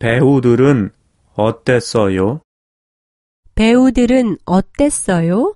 배우들은 어땠어요? 배우들은 어땠어요?